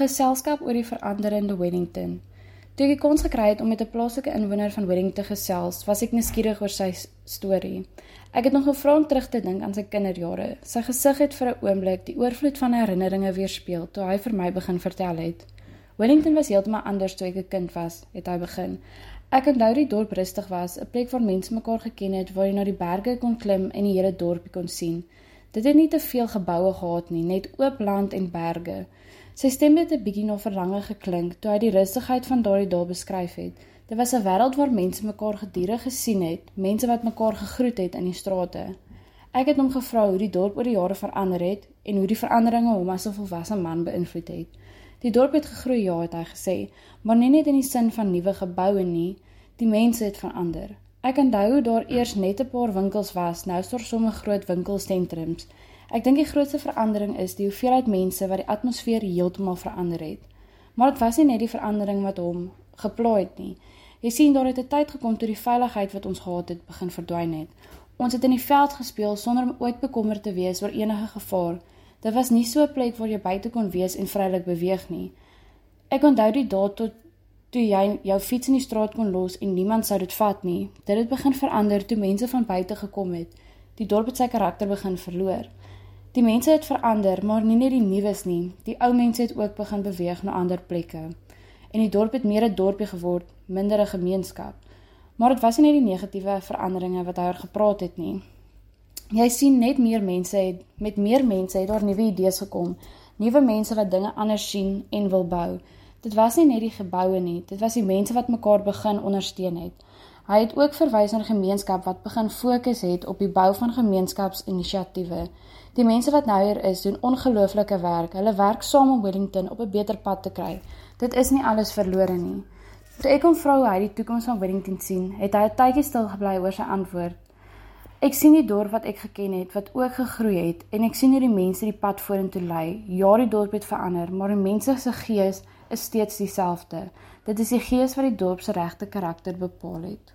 geselskap oor die veranderende Wellington. Toe ek die kans gekry het om met 'n plaaslike inwoner van Wellington gesels, was ek nuuskierig oor sy storie. Ek het nog gevra om terug te dink aan sy kinderjare. Sy gesig het vir 'n oomblik die oorvloed van herinneringe weerspieël toe hy vir my begin vertel het. Wellington was heeltemal anders toe ek 'n kind was, het hy begin. Ek onthou die dorp rustig was, 'n plek waar mense mekaar geken het, waar jy na die berge kon klim en die hele dorpie kon sien. Dit het nie te veel geboue gehad nie, net oop land en berge. Sy stem het 'n bietjie na verlange geklink toe hy die rustigheid van daardie dorp beskryf het. Dit was 'n wêreld waar mense mekaar gedurig gesien het, mense wat mekaar gegroet het in die strate. Ek het hom gevra hoe die dorp oor die jare verander het en hoe die veranderinge hom as 'n volwasse man beïnvloed het. Die dorp het gegroei, ja, het hy gesê, maar nie net in die sin van nuwe geboue nie, die mense het verander. Ek onthou daar eers net 'n paar winkels was, nou is daar sommer groot winkelsentrums. Ek dink die grootste verandering is die hoeveelheid mense wat die atmosfeer heeltemal verander het. Maar dit was nie net die verandering wat hom gepla het nie. Jy sien daar het 'n tyd gekom toe die veiligheid wat ons gehad het begin verdwyn het. Ons het in die veld gespeel sonder om ooit bekommerd te wees oor enige gevaar. Dit was nie so 'n plek waar jy buite kon wees en vrylik beweeg nie. Ek onthou die dae tot toe jy jou fiets in die straat kon los en niemand sou dit vat nie. Dit het begin verander toe mense van buite gekom het. Die dorp het sy karakter begin verloor. Die mense het verander, maar nie net die nuus nie. Die ou mense het ook begin beweeg na ander plekke. En die dorp het meer 'n dorpie geword, minder 'n gemeenskap. Maar dit was nie net die negatiewe veranderinge wat daar gepraat het nie. Jy sien net meer mense het met meer mense het daar nuwe idees gekom. Nuwe mense wat dinge anders sien en wil bou. Dit was nie net die geboue nie, dit was die mense wat mekaar begin ondersteun het. Hy het ook verwys na gemeenskap wat begin fokus het op die bou van gemeenskapsinisiatiewe. Die mense wat nou hier is, doen ongelooflike werk. Hulle werk saam om Wellington op 'n beter pad te kry. Dit is nie alles verlore nie. Toe ek hom vra hoe hy die toekoms van Wellington sien, het hy 'n tydjie stil gebly oor sy antwoord. Ek sien die dorp wat ek geken het, wat ook gegroei het, en ek sien hoe die mense die pad vorentoe lei. Ja, die dorp het verander, maar die mense se gees is steeds dieselfde. Dit is die gees wat die dorp se regte karakter bepaal het.